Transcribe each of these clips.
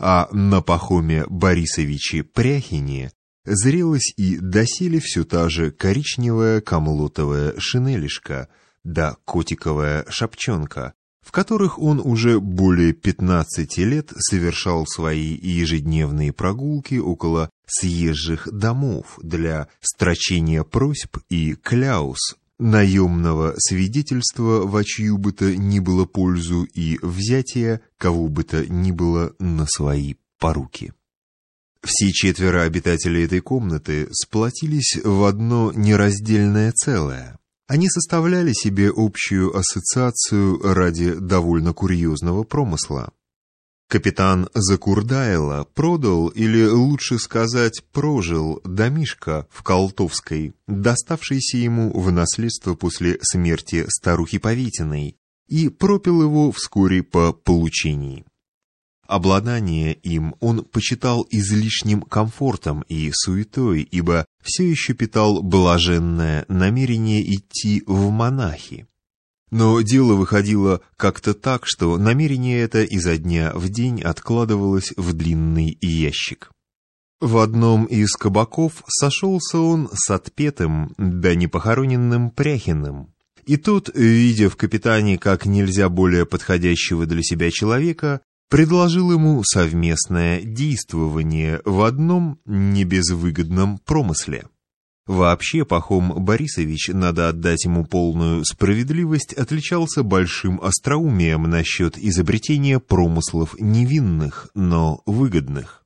а на Пахоме Борисовиче Пряхине зрелась и доселе все та же коричневая камлотовая шинелишка да котиковая шапчонка, в которых он уже более 15 лет совершал свои ежедневные прогулки около съезжих домов для строчения просьб и кляус, наемного свидетельства в чью бы то ни было пользу и взятия кого бы то ни было на свои поруки. Все четверо обитателей этой комнаты сплотились в одно нераздельное целое. Они составляли себе общую ассоциацию ради довольно курьезного промысла. Капитан Закурдайла продал, или лучше сказать, прожил домишко в Колтовской, доставшийся ему в наследство после смерти старухи Поветиной, и пропил его вскоре по получении. Обладание им он почитал излишним комфортом и суетой, ибо все еще питал блаженное намерение идти в монахи. Но дело выходило как-то так, что намерение это изо дня в день откладывалось в длинный ящик. В одном из кабаков сошелся он с отпетым, да непохороненным Пряхиным. И тот, видя в капитане как нельзя более подходящего для себя человека, предложил ему совместное действование в одном небезвыгодном промысле. Вообще, Пахом Борисович, надо отдать ему полную справедливость, отличался большим остроумием насчет изобретения промыслов невинных, но выгодных.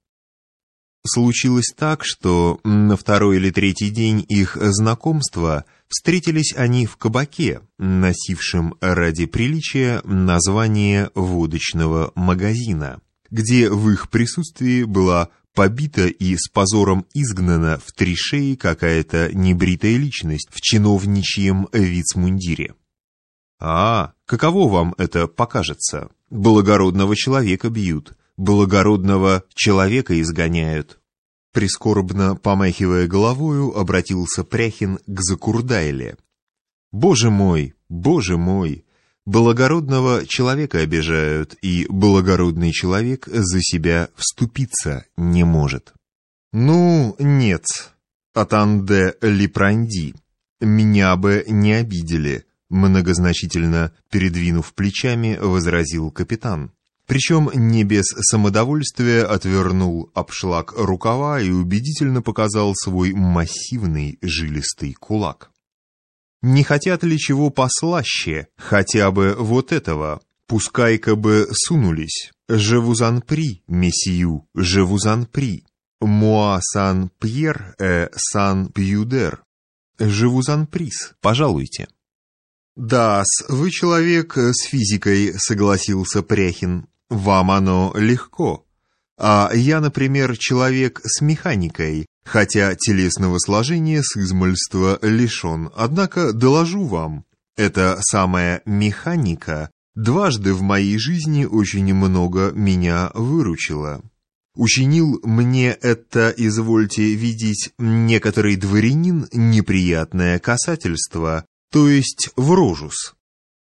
Случилось так, что на второй или третий день их знакомства встретились они в кабаке, носившем ради приличия название водочного магазина, где в их присутствии была побита и с позором изгнана в три шеи какая-то небритая личность в чиновничьем вицмундире. «А, каково вам это покажется? Благородного человека бьют, благородного человека изгоняют». Прискорбно помахивая головою, обратился Пряхин к Закурдайле. «Боже мой, боже мой! Благородного человека обижают, и благородный человек за себя вступиться не может». «Ну, нет, Атанде Липранди, меня бы не обидели», многозначительно передвинув плечами, возразил капитан. Причем не без самодовольствия отвернул обшлаг рукава и убедительно показал свой массивный жилистый кулак. Не хотят ли чего послаще, хотя бы вот этого? Пускай-ка бы сунулись. Живузан-при, месью, живузан-при. Муа сан-пьер э сан-пьюдер. Живузан-приз, пожалуйте. да вы человек с физикой», — согласился Пряхин. Вам оно легко. А я, например, человек с механикой, хотя телесного сложения с измольства лишен. Однако доложу вам, эта самая механика дважды в моей жизни очень много меня выручила. Учинил мне это, извольте видеть, некоторый дворянин неприятное касательство, то есть в рожус.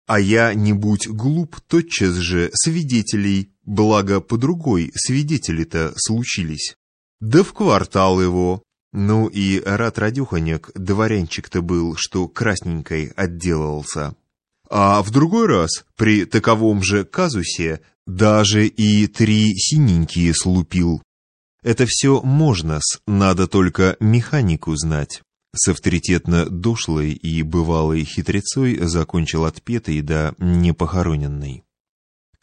А я, не будь глуп, тотчас же свидетелей, благо по другой свидетели-то случились. Да в квартал его. Ну и рад радюханек, дворянчик-то был, что красненькой отделался. А в другой раз, при таковом же казусе, даже и три синенькие слупил. Это все можно-с, надо только механику знать. С авторитетно душлой и бывалой хитрецой закончил отпетый да непохороненный.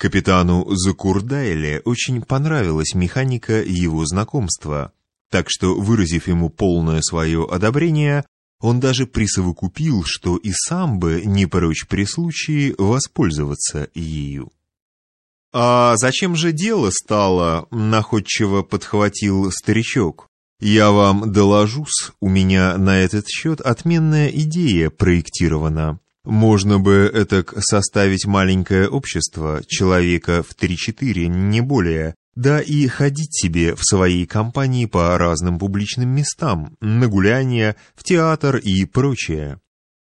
Капитану Закурдайле очень понравилась механика его знакомства, так что, выразив ему полное свое одобрение, он даже присовокупил, что и сам бы не прочь при случае воспользоваться ею. «А зачем же дело стало?» — находчиво подхватил старичок. Я вам доложусь, у меня на этот счет отменная идея проектирована. Можно бы этак составить маленькое общество, человека в 3-4, не более, да и ходить себе в своей компании по разным публичным местам, на гуляния, в театр и прочее.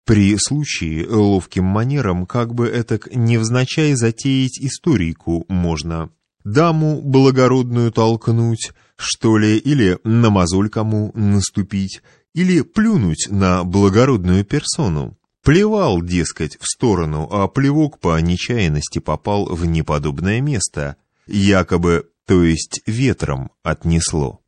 При случае ловким манером как бы этак невзначай затеять историку можно. Даму благородную толкнуть, что ли, или на мозоль кому наступить, или плюнуть на благородную персону. Плевал, дескать, в сторону, а плевок по нечаянности попал в неподобное место. Якобы, то есть ветром отнесло.